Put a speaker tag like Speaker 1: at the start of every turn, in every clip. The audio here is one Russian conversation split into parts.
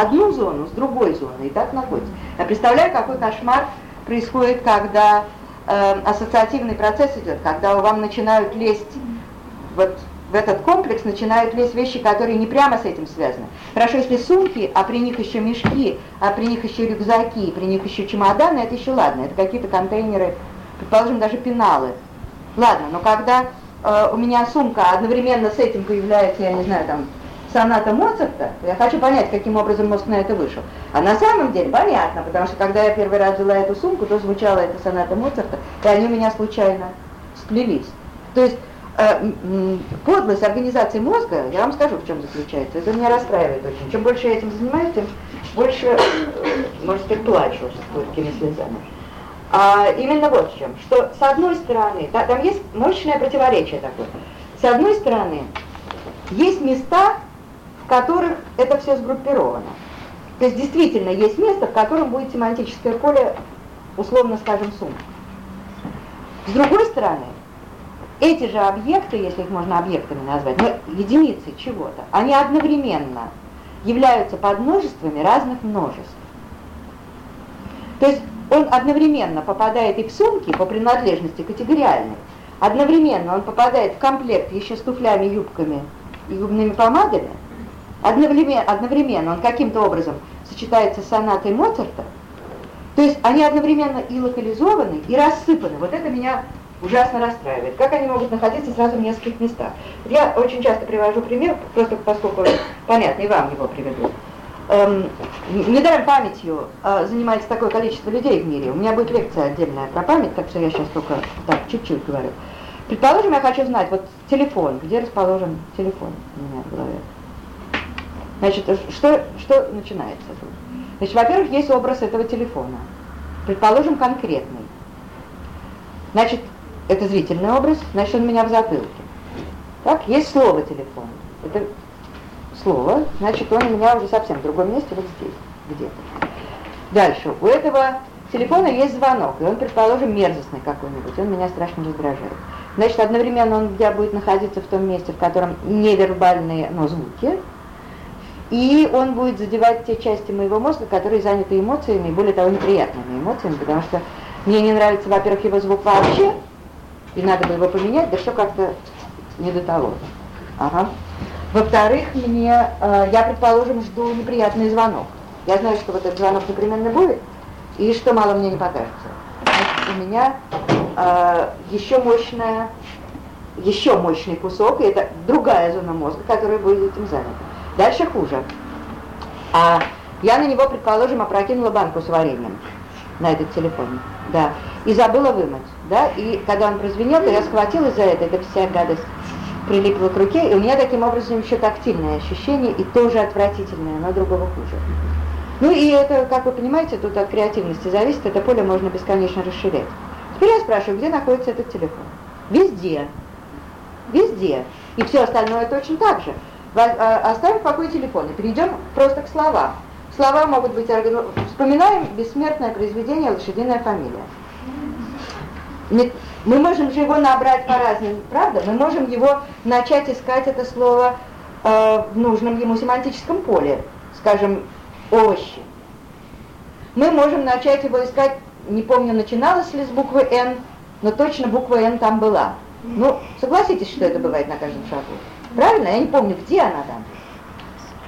Speaker 1: одну зону с другой зоной, и так находится. Я представляю, какой кошмар происходит, когда э, ассоциативный процесс идет, когда вам начинают лезть вот в этот комплекс начинают лезть вещи, которые не прямо с этим связаны. Хорошо, если сумки, а при них еще мешки, а при них еще рюкзаки, при них еще чемоданы, это еще ладно, это какие-то контейнеры, предположим, даже пеналы. Ладно, но когда э, у меня сумка одновременно с этим появляется, я не знаю, там, соната Моцарта, я хочу понять, каким образом мозг на это вышел. А на самом деле понятно, потому что когда я первый раз взяла эту сумку, то звучала эта соната Моцарта, и они у меня случайно сплелись. То есть э, подлость организации мозга, я вам скажу, в чем заключается. Это меня расстраивает очень. Чем больше я этим занимаюсь, тем больше, э, может быть, плачу с горькими слезами. А именно вот в чем, что с одной стороны, да, там есть мощное противоречие такое. С одной стороны, есть места, в которых это все сгруппировано. То есть действительно есть место, в котором будет семантическое поле, условно скажем, сумма. С другой стороны, эти же объекты, если их можно объектами назвать, но единицы чего-то, они одновременно являются подмножествами разных множеств. То есть он одновременно попадает и в сумки по принадлежности категориальной, одновременно он попадает в комплект еще с туфлями, юбками и губными помадами, одновременно, одновременно он каким-то образом сочетается с сонатой Моцарта, то есть они одновременно и локализованы, и рассыпаны. Вот это меня ужасно расстраивает. Как они могут находиться сразу в нескольких местах? Я очень часто привожу пример, просто поскольку понятно, и вам его приведу. Эм, недаром памятью э, занимается такое количество людей в мире. У меня будет лекция отдельная про память, так что я сейчас только так чуть-чуть говорю. Предположим, я хочу знать, вот телефон, где расположен телефон у меня в голове. Значит, что, что начинается тут? Значит, во-первых, есть образ этого телефона. Предположим, конкретный. Значит, это зрительный образ, значит, он у меня в затылке. Так, есть слово телефон. Это слово, значит, он у меня уже совсем в другом месте, вот здесь, где-то. Дальше, у этого телефона есть звонок, и он, предположим, мерзостный какой-нибудь, он меня страшно раздражает. Значит, одновременно он где будет находиться в том месте, в котором невербальные, но звуки, и он будет задевать те части моего мозга, которые заняты эмоциями, более того, неприятными эмоциями, потому что мне не нравится, во-первых, его звук вообще, и надо бы его поменять, да все как-то не до того. Ага. Во-вторых, мне, э, я, предположим, жду неприятный звонок. Я знаю, что вот этот звонок непременно будет, и что мало мне не покажется. Значит, у меня э, еще мощная, еще мощный кусок, и это другая зона мозга, которая будет этим занята. Дальше хуже. А я на него, предположим, опрокинула банку с вареньем на этот телефон, да, и забыла вымыть да, и когда он прозвенел, то я схватилась за это, эта вся гадость прилипла к руке, и у меня таким образом еще тактильное ощущение, и тоже отвратительное, но другого хуже. Ну и это, как вы понимаете, тут от креативности зависит, это поле можно бесконечно расширять. Теперь я спрашиваю, где находится этот телефон? Везде. Везде. И все остальное точно так же. А, оставим в покое телефон и перейдем просто к словам. Слова могут быть... Вспоминаем бессмертное произведение «Лошадиная фамилия». Мы можем же его набрать по-разному, правда? Мы можем его начать искать это слово э, в нужном ему семантическом поле, скажем, овощи. Мы можем начать его искать, не помню, начиналось ли с буквы «Н», но точно буква «Н» там была. Ну, согласитесь, что это бывает на каждом шагу. Правильно? Я не помню, где она там.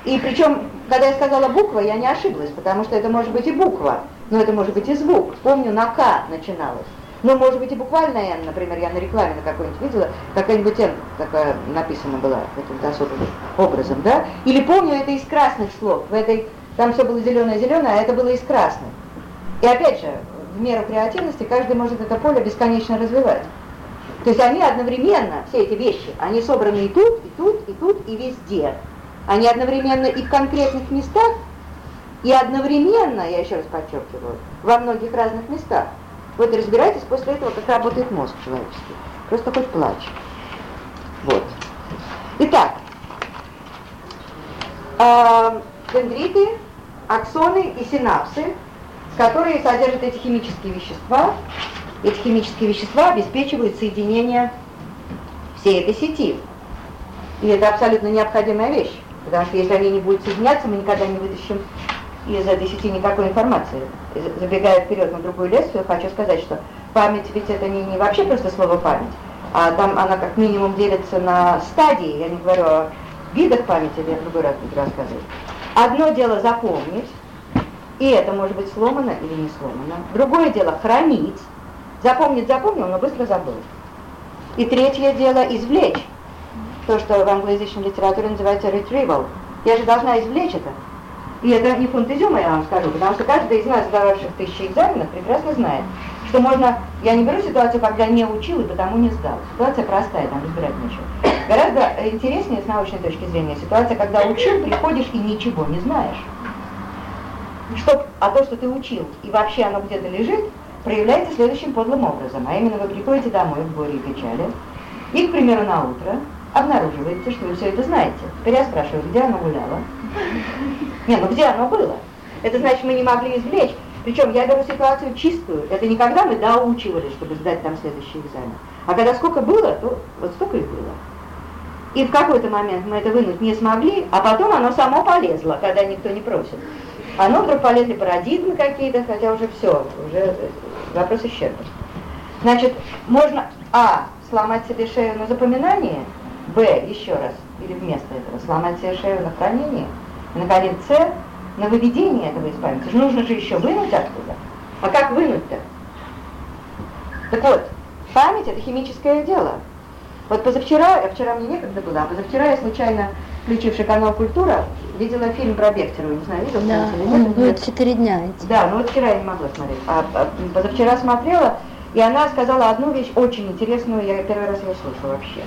Speaker 1: И причем, когда я сказала буква, я не ошиблась, потому что это может быть и буква, но это может быть и звук. Помню, на «К» начиналось. Ну, может быть, и буквально N, например, я на рекламе на какой-нибудь видела, какая-нибудь N такая написана была каким-то особым образом, да? Или помню это из красных слов, в этой, там все было зеленое-зеленое, а это было из красных. И опять же, в меру креативности каждый может это поле бесконечно развивать. То есть они одновременно, все эти вещи, они собраны и тут, и тут, и тут, и везде. Они одновременно и в конкретных местах, и одновременно, я еще раз подчеркиваю, во многих разных местах. Вот разбирайтесь после этого, как работает мозг человеческий. Просто хоть плачь. Вот. Итак, э, дендриты, аксоны и синапсы, которые содержат эти химические вещества, эти химические вещества обеспечивают соединение всей этой сети. И это абсолютно необходимая вещь, Потому что если они не будут соединяться, мы никогда не вытащим из этой сети никакой информации. Забегая вперед на другую лекцию, хочу сказать, что память ведь это не, не вообще просто слово память, а там она как минимум делится на стадии, я не говорю о видах памяти, я в другой раз буду рассказывать. Одно дело запомнить, и это может быть сломано или не сломано. Другое дело хранить. Запомнить запомнил, но быстро забыл. И третье дело извлечь. То, что в англоязычной литературе называется retrieval. Я же должна извлечь это. И это не фунт изюма, я вам скажу, потому что каждый из нас, сдававших тысячи экзаменов, прекрасно знает, что можно, я не беру ситуацию, когда не учил и потому не сдал. Ситуация простая, там разбирать нечего. Гораздо интереснее с научной точки зрения ситуация, когда учил, приходишь и ничего не знаешь. Что, а то, что ты учил, и вообще оно где-то лежит, проявляется следующим подлым образом. А именно вы приходите домой в горе и печали, и, к примеру, на утро обнаруживаете, что вы все это знаете. Теперь я спрашиваю, где оно гуляло? Не, ну где оно было? Это значит, мы не могли извлечь. Причем я беру ситуацию чистую. Это не когда мы доучивались, чтобы сдать там следующий экзамен. А когда сколько было, то вот столько и было. И в какой-то момент мы это вынуть не смогли, а потом оно само полезло, когда никто не просит. Оно вдруг полезли парадигмы какие-то, хотя уже все, уже вопрос исчерпан. Значит, можно, а, сломать себе шею на запоминание, б, еще раз, или вместо этого, сломать себе шею на хранение, и, наконец, с, на выведение этого из памяти. Нужно же еще вынуть оттуда. А как вынуть-то? Так вот, память – это химическое дело. Вот позавчера, а вчера мне некогда было, а позавчера я случайно, включивший канал «Культура», видела фильм про Бехтерова, не знаю, видел?
Speaker 2: Да, он будет четыре дня идти.
Speaker 1: Да, ну вот вчера я не могла смотреть, а, а позавчера смотрела, и она сказала одну вещь очень интересную, я первый раз ее слышала вообще.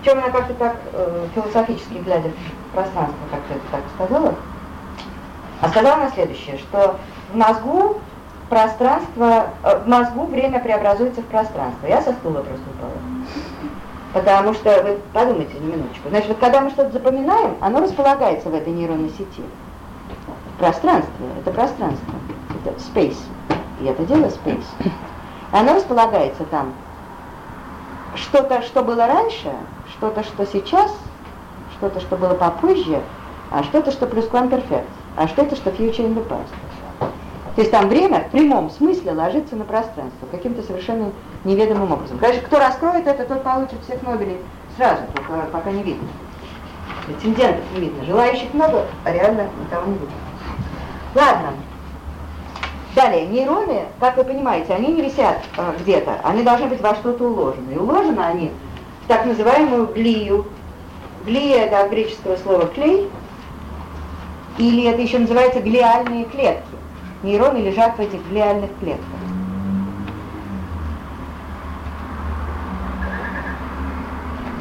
Speaker 1: В чем она как-то так э, философически глядя в пространство, как-то это так сказала, а сказала она следующее, что в мозгу пространство, э, в мозгу время преобразуется в пространство. Я со стула просто упала. Потому что, вы подумайте на минуточку, значит, вот когда мы что-то запоминаем, оно располагается в этой нейронной сети. Пространство, это пространство, это space, и это дело space. Оно располагается там. Что-то, что было раньше, что-то, что сейчас, что-то, что было попозже, а что-то, что плюс perfect, а что-то, что future in the past. То есть там время в прямом смысле ложится на пространство каким-то совершенно неведомым образом. Конечно, кто раскроет это, тот получит всех Нобелей сразу, пока, пока не видно. Претендентов не видно. Желающих много, а реально никого не видно. Ладно. Далее, нейроны, как вы понимаете, они не висят э, где-то, они должны быть во что-то уложены. И уложены они в так называемую глию. Глия – это от греческого слова «клей», или это еще называется глиальные клетки. Нейроны лежат в этих глиальных клетках.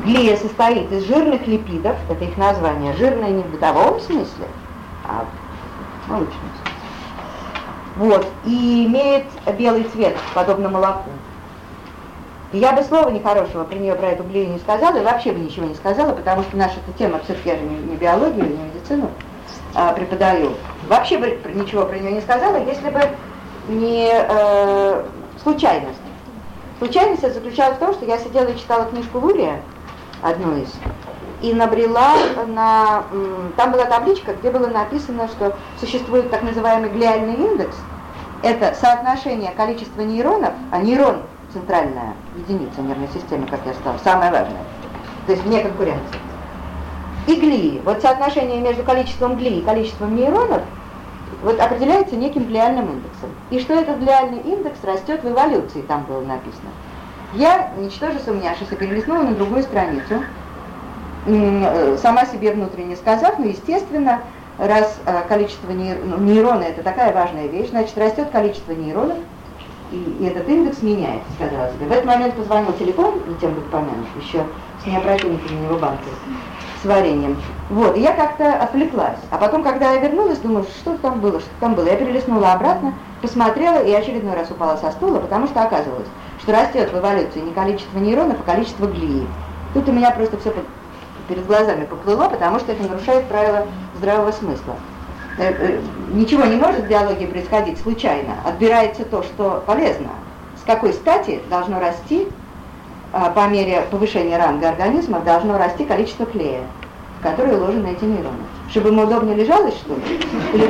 Speaker 1: Глия состоит из жирных липидов, это их название, жирные не в бытовом смысле, а в научном смысле. Вот, и имеет белый цвет, подобно молоку. И я бы слова нехорошего при нее про эту глию не сказала, и вообще бы ничего не сказала, потому что наша эта тема все-таки не, не биологию, не медицину а, преподаю. Вообще бы ничего про нее не сказала, если бы не э, случайность. Случайность заключалась в том, что я сидела и читала книжку Лурия, одну из, и набрела на... Там была табличка, где было написано, что существует так называемый глиальный индекс. Это соотношение количества нейронов, а нейрон – центральная единица нервной системы, как я сказала, самое важное. То есть вне конкуренции и глии. Вот соотношение между количеством глии и количеством нейронов вот определяется неким глиальным индексом. И что этот глиальный индекс растет в эволюции, там было написано. Я, ничтоже сумняшися, перелистнула на другую страницу, э, сама себе внутренне сказав, ну, естественно, раз э, количество ну, нейрона это такая важная вещь, значит, растет количество нейронов, и, этот индекс меняется, сказала себе. В этот момент позвонил телефон, тем быть помянут, еще с необратимостью на него банка с вареньем. Вот, и я как-то отвлеклась. А потом, когда я вернулась, думаю, что там было, что там было. Я перелистнула обратно, посмотрела и очередной раз упала со стула, потому что оказывалось, что растет в эволюции не количество нейронов, а количество глии. Тут у меня просто все перед глазами поплыло, потому что это нарушает правила здравого смысла. Э, э, ничего не может в биологии происходить случайно. Отбирается то, что полезно. С какой стати должно расти а, по мере повышения ранга организма должно расти количество клея. в которые уложены эти нейроны. Чтобы ему удобнее лежалось, что ли?